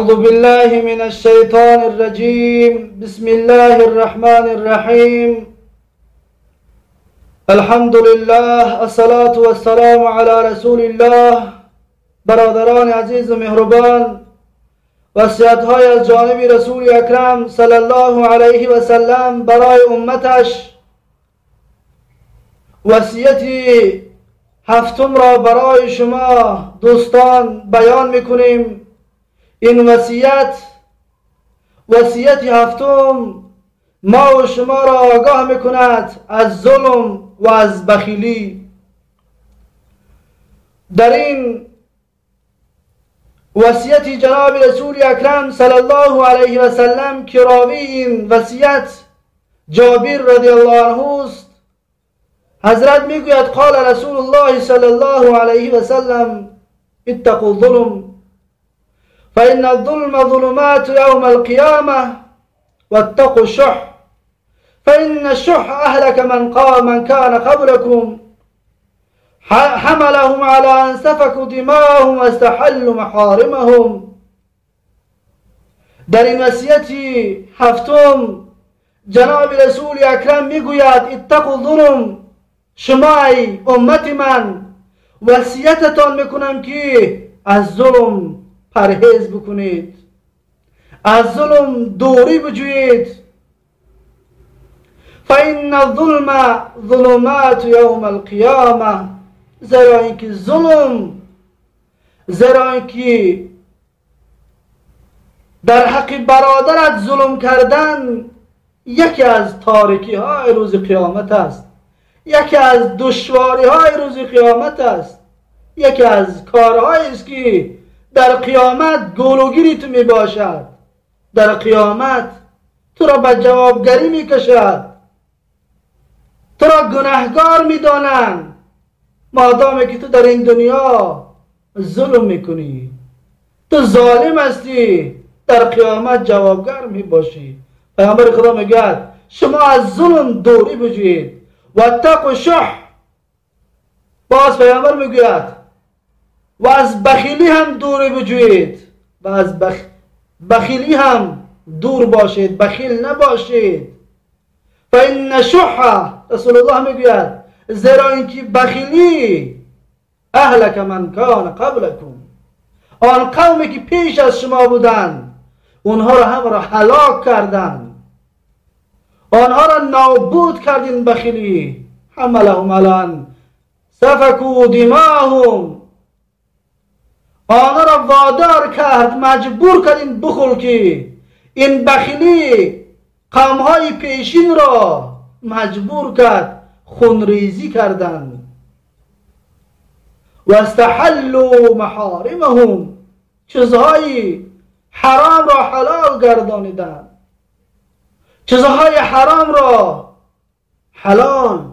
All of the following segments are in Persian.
أعوذ بالله من الشيطان الرجيم. بسم الله الرحمن الرحيم. الحمد لله الصلاة والسلام على رسول الله. برادران عزیز و مهربان. وصیت های از رسول اکرم صلی الله علیه و سلم امتش. وصیتی هفتم را برای شما دوستان بیان میکنیم. این وصیت وصیت هفتم ما و شما را آگاه می‌کند از ظلم و از بخیلی. در این وصیت جناب رسول اکرم صلی الله علیه و سلم که راوی این وصیت جابر رضی الله عنه است حضرت می‌گوید قال رسول الله صلی الله علیه و سلم اتقوا الظلم. فإن الظلم ظلمات يوم القيامة واتقوا الشح. فإن الشح أهلك من قام من كان قبلكم. حملهم على أن سفكوا دماءهم واستحلوا محارمهم. در این وصیتی هفتم جناب رسول اکرم میگوید اتقوا ظلم شما ای امت من وصیتتان میکنم که از ظلم پرهیز بکنید. از ظلم دوری بجوید فإن الظلم ظلمات یوم القیامه زیرا اینکه ظلم زیرا اینکه در حق برادرت ظلم کردن یکی از تاریکی های روز قیامت است. یکی از دشواری های روز قیامت است. یکی از کارهایی است که در قیامت گولوگیری تو می باشد در قیامت تو را به جوابگری می کشد تو را گناهگار می دانند مادامی که تو در این دنیا ظلم می‌کنی. تو ظالم هستی. در قیامت جوابگر می باشی پیامبر خدا میگد شما از ظلم دوری بجوید و تق شح باز پیامبر می‌گوید و از بخیلی هم دور بجوید. و از بخ... بخیلی هم دور باشید. بخیل نباشید. فان شح رسول الله می‌گوید زیرا اینکه بخیلی اهلک من کان قبلکم. آن قومی که پیش از شما بودند اونها را هم را هلاک کردند آنها را نابود کردین بخیلی. حملهم الان سفکو دماهم آنها را وادار کرد مجبور کرد این بخل که این بخیلی قومهای پیشین را مجبور کرد خونریزی کردند و استحلوا محارمهم چیزهای حرام را حلال گردانیدند چیزهای حرام را حلال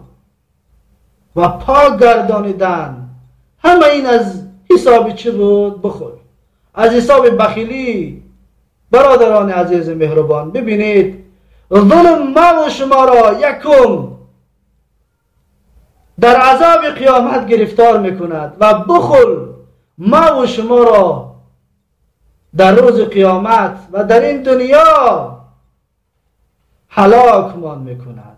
و پاک گردانیدند همه این از حساب چی بود؟ بخور از حساب بخیلی برادران عزیز مهربان ببینید. ظلم ما و شما را یکم در عذاب قیامت گرفتار می‌کند و بخل ما و شما را در روز قیامت و در این دنیا هلاکمان می‌کند.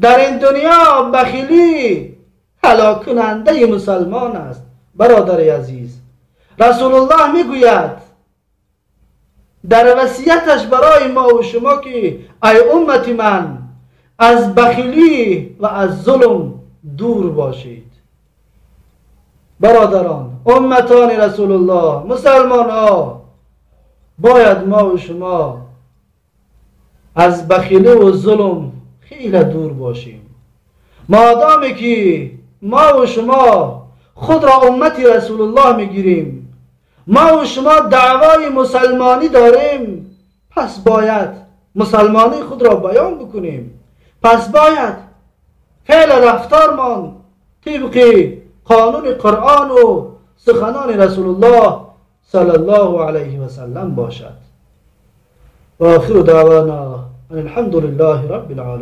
در این دنیا بخیلی هلاک کننده مسلمان است. برادر عزیز. رسول الله می‌گوید در وصیتش برای ما و شما که ای امت من از بخیلی و از ظلم دور باشید. برادران امتان رسول الله مسلمان ها باید ما و شما از بخیلی و ظلم خیلی دور باشیم. مادامی که ما و شما خود را امتی رسول الله می‌گیریم. ما و شما دعوای مسلمانی داریم. پس باید مسلمانی خود را بیان بکنیم. پس باید فعل رفتارمان طبق قانون قرآن و سخنان رسول الله صلی الله علیه و سلم باشد. و آخر دعوانا الحمد لله رب العالمين